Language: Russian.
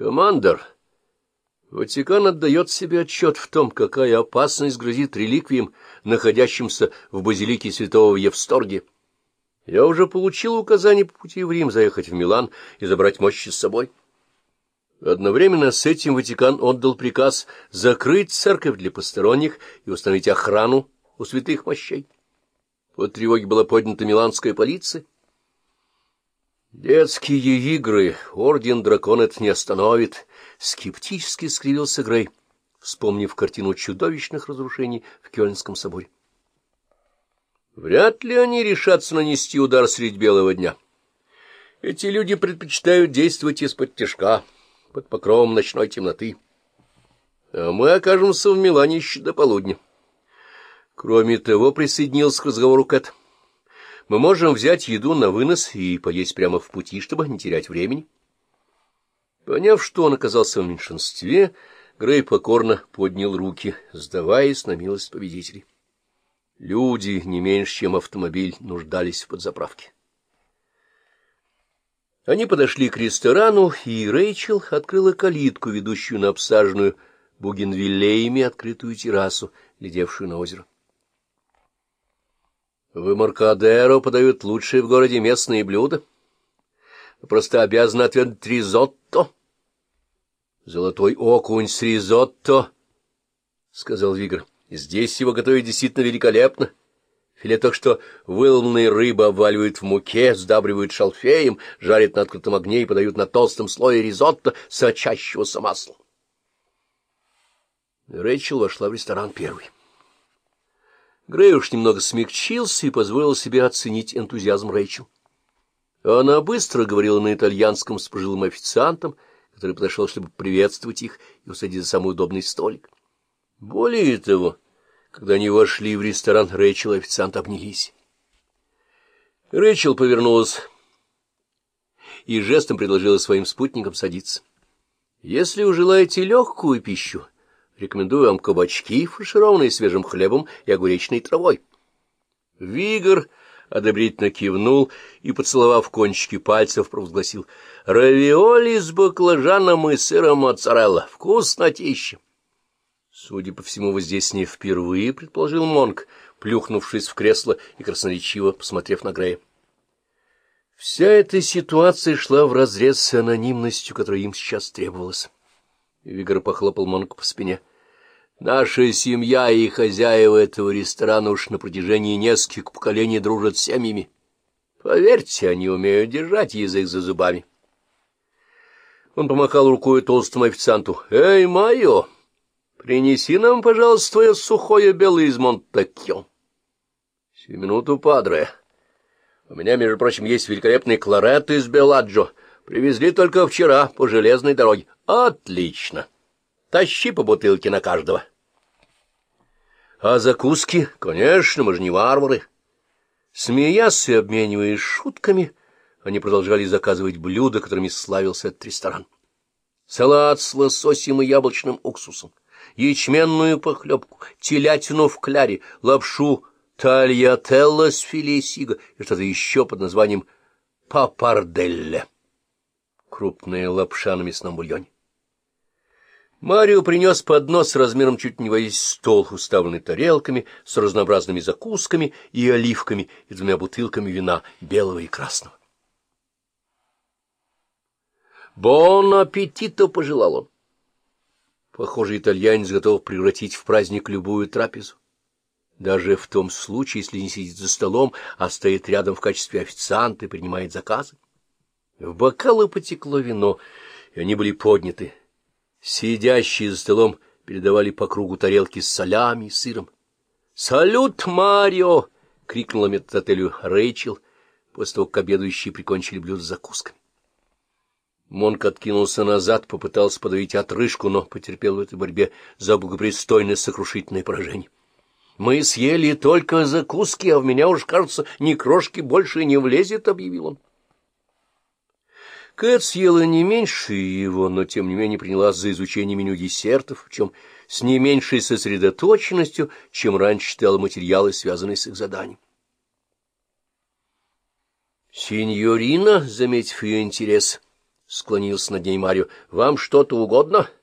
Командор, Ватикан отдает себе отчет в том, какая опасность грозит реликвиям, находящимся в базилике святого Евсторгия. Я уже получил указание по пути в Рим заехать в Милан и забрать мощи с собой. Одновременно с этим Ватикан отдал приказ закрыть церковь для посторонних и установить охрану у святых мощей. По тревоге была поднята миланская полиция. Детские игры орден драконет не остановит, — скептически скривился Грей, вспомнив картину чудовищных разрушений в Кёльнском соборе. Вряд ли они решатся нанести удар средь белого дня. Эти люди предпочитают действовать из-под тяжка, под покровом ночной темноты. А мы окажемся в Милане еще до полудня. Кроме того, присоединился к разговору Кэт. Мы можем взять еду на вынос и поесть прямо в пути, чтобы не терять времени. Поняв, что он оказался в меньшинстве, Грей покорно поднял руки, сдаваясь на милость победителей. Люди, не меньше, чем автомобиль, нуждались в подзаправке. Они подошли к ресторану, и Рэйчел открыла калитку, ведущую на обсаженную бугенвиллеями открытую террасу, глядевшую на озеро. В Маркадеро подают лучшие в городе местные блюда. Просто обязаны отведать ризотто. — Золотой окунь с ризотто, — сказал Вигр. — Здесь его готовят действительно великолепно. Филе только что выломанные рыбы обваливают в муке, сдабривают шалфеем, жарят на открытом огне и подают на толстом слое ризотто, сочащегося маслом. Рэйчел вошла в ресторан первой. Грей уж немного смягчился и позволил себе оценить энтузиазм Рэйчел. Она быстро говорила на итальянском с пожилым официантом, который подошел, чтобы приветствовать их и усадить за самый удобный столик. Более того, когда они вошли в ресторан, Рэйчел и официант обнялись. Рэйчел повернулась и жестом предложила своим спутникам садиться. «Если вы желаете легкую пищу, рекомендую вам кабачки, фаршированные свежим хлебом и огуречной травой». Вигор одобрительно кивнул и, поцеловав кончики пальцев, провозгласил «Равиоли с баклажаном и сыром моцарелла. Вкуснотища!» Судя по всему, вы здесь не впервые, — предположил Монк, плюхнувшись в кресло и красноречиво посмотрев на Грея. Вся эта ситуация шла вразрез с анонимностью, которая им сейчас требовалась. Вигор похлопал Монк по спине. Наша семья и хозяева этого ресторана уж на протяжении нескольких поколений дружат с семьями. Поверьте, они умеют держать язык за зубами. Он помахал рукой толстому официанту. «Эй, Майо!» Принеси нам, пожалуйста, твое сухое белое из Монтакьо. Сию минуту, падре. У меня, между прочим, есть великолепный кларет из Беладжо. Привезли только вчера по железной дороге. Отлично. Тащи по бутылке на каждого. А закуски? Конечно, мы же не варвары. Смеясь и обмениваясь шутками, они продолжали заказывать блюда, которыми славился этот ресторан. Салат с лососем и яблочным уксусом ячменную похлебку, телятину в кляре, лапшу тальятелла с филе сига и что-то еще под названием папарделле. Крупная лапша на мясном бульоне. Марио принес поднос размером чуть не во весь стол, уставленный тарелками с разнообразными закусками и оливками и двумя бутылками вина белого и красного. «Бон аппетито!» — пожелал он. Похоже, итальянец готов превратить в праздник любую трапезу. Даже в том случае, если не сидит за столом, а стоит рядом в качестве официанта и принимает заказы. В бокалы потекло вино, и они были подняты. Сидящие за столом передавали по кругу тарелки с солями и сыром. «Салют, Марио!» — крикнула метротелю Рэйчел, после того, как обедающие прикончили блюдо с закусками. Монк откинулся назад, попытался подавить отрыжку, но потерпел в этой борьбе за благопристойное сокрушительное поражение. «Мы съели только закуски, а в меня уж, кажется, ни крошки больше не влезет», — объявил он. Кэт съела не меньше его, но тем не менее принялась за изучение меню десертов, чем с не меньшей сосредоточенностью, чем раньше читала материалы, связанные с их заданием. Синьорина, заметив ее интерес, — склонился над ней Марио. — Вам что-то угодно? —